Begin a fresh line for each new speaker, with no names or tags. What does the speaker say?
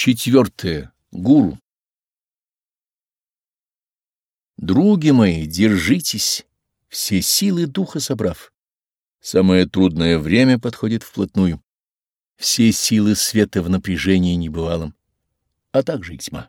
Четвертое. Гуру. Други мои, держитесь, все силы духа собрав. Самое трудное время подходит вплотную. Все силы света в напряжении небывалом, а также и тьма.